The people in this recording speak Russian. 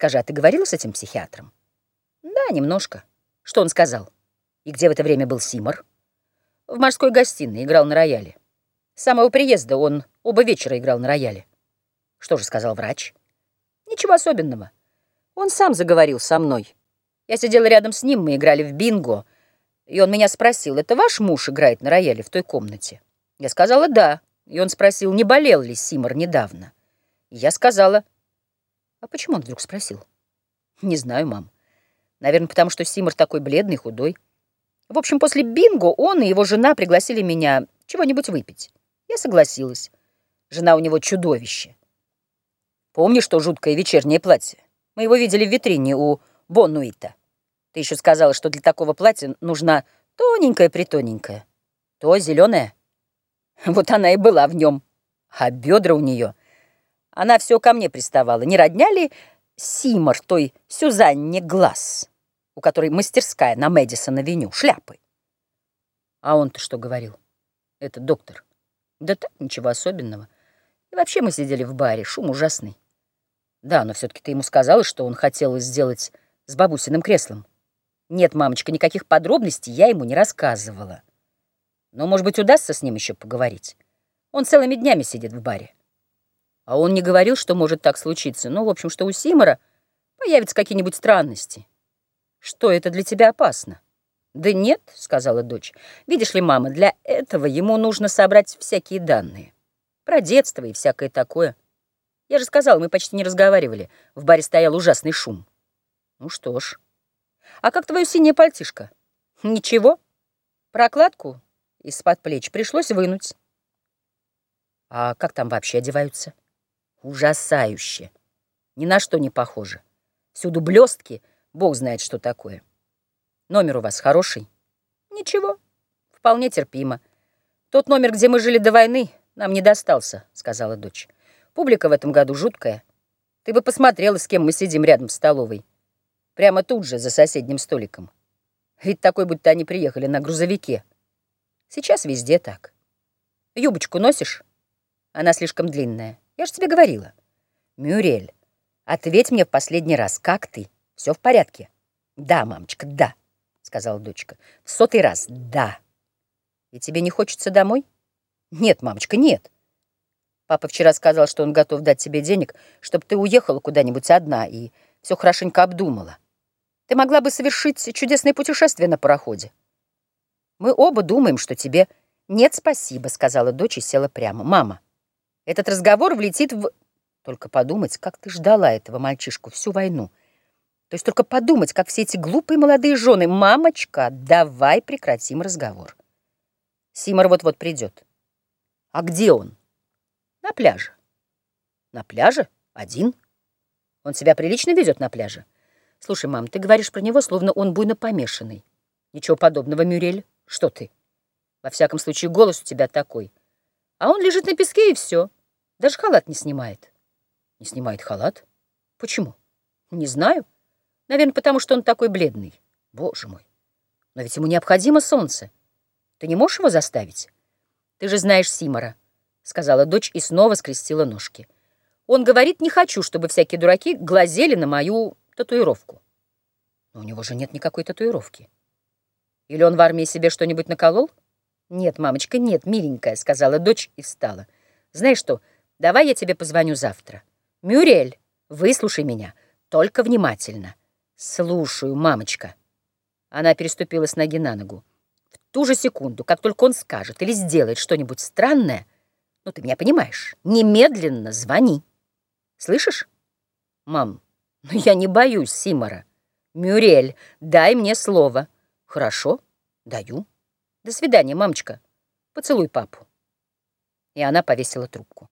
Скажи, а ты говорила с этим психиатром? Да, немножко. Что он сказал? И где в это время был Симор? В морской гостиной играл на рояле. С самого приезда он оба вечера играл на рояле. Что же сказал врач? Ничего особенного. Он сам заговорил со мной. Я сидела рядом с ним, мы играли в бинго, и он меня спросил, это ваш муж играет на рояле в той комнате? Я сказала «да», и он спросил, не болел ли Симор недавно. Я сказала а почему он вдруг спросил? Не знаю, мам. Наверное, потому что Симор такой бледный, худой. В общем, после бинго он и его жена пригласили меня чего-нибудь выпить. Я согласилась. Жена у него чудовище. Помнишь, что жуткое вечернее платье? Мы его видели в витрине у Боннуита. Ты еще сказала, что для такого платья нужна тоненькая-притоненькая. То зеленая. Вот она и была в нем. А бедра у нее она все ко мне приставала. Не родня ли Симор той Сюзанне Глаз, у которой мастерская на Мэдисон-авеню, шляпы? А он-то что говорил? Это доктор. Да так, ничего особенного. И вообще мы сидели в баре, шум ужасный. Да, но все-таки ты ему сказала, что он хотел сделать с бабусиным креслом. Нет, мамочка, никаких подробностей я ему не рассказывала. Но, может быть, удастся с ним еще поговорить. Он целыми днями сидит в баре. А он не говорил, что может так случиться. Ну, в общем, что у Симора появятся какие-нибудь странности. Что это для тебя опасно? Да нет, сказала дочь. Видишь ли, мама, для этого ему нужно собрать всякие данные. Про детство и всякое такое. Я же сказала, мы почти не разговаривали. В баре стоял ужасный шум. Ну что ж. А как твое синее пальтишко? Ничего. Прокладку из-под плеч пришлось вынуть. А как там вообще одеваются? Ужасающе. Ни на что не похоже. Всюду блестки, бог знает, что такое. Номер у вас хороший? Ничего, вполне терпимо. Тот номер, где мы жили до войны, нам не достался, сказала дочь. Публика в этом году жуткая. Ты бы посмотрела, с кем мы сидим рядом в столовой. Прямо тут же, за соседним столиком. Ведь такой, будто они приехали на грузовике. Сейчас везде так. Юбочку носишь? Она слишком длинная. Я же тебе говорила. Мюрель, ответь мне в последний раз, как ты? Все в порядке? Да, мамочка, да, сказала дочка. В сотый раз, да. И тебе не хочется домой? Нет, мамочка, нет. Папа вчера сказал, что он готов дать тебе денег, чтобы ты уехала куда-нибудь одна и все хорошенько обдумала. Ты могла бы совершить чудесное путешествие на пароходе. Мы оба думаем, что тебе... Нет, спасибо, сказала дочь и села прямо. Мама, этот разговор влетит в... Только подумать, как ты ждала этого мальчишку всю войну. То есть только подумать, как все эти глупые молодые жены. Мамочка, давай прекратим разговор. Симор вот-вот придет. А где он? На пляже. На пляже? Один? Он себя прилично ведет на пляже? Слушай, мам, ты говоришь про него, словно он буйно помешанный. Ничего подобного, Мюрель. Что ты? Во всяком случае, голос у тебя такой. А он лежит на песке и все. Даже халат не снимает. Не снимает халат? Почему? Не знаю. Наверное, потому что он такой бледный. Боже мой. Но ведь ему необходимо солнце. Ты не можешь его заставить? Ты же знаешь Симора, сказала дочь и снова скрестила ножки. Он говорит, не хочу, чтобы всякие дураки глазели на мою татуировку. Но у него же нет никакой татуировки. Или он в армии себе что-нибудь наколол? «Нет, мамочка, нет, миленькая», — сказала дочь и встала. «Знаешь что, давай я тебе позвоню завтра. Мюрель, выслушай меня, только внимательно». «Слушаю, мамочка». Она переступила с ноги на ногу. В ту же секунду, как только он скажет или сделает что-нибудь странное, ну, ты меня понимаешь, немедленно звони. Слышишь? Мам, ну я не боюсь Симора. Мюрель, дай мне слово. Хорошо, даю. До свидания, мамочка. Поцелуй папу. И она повесила трубку.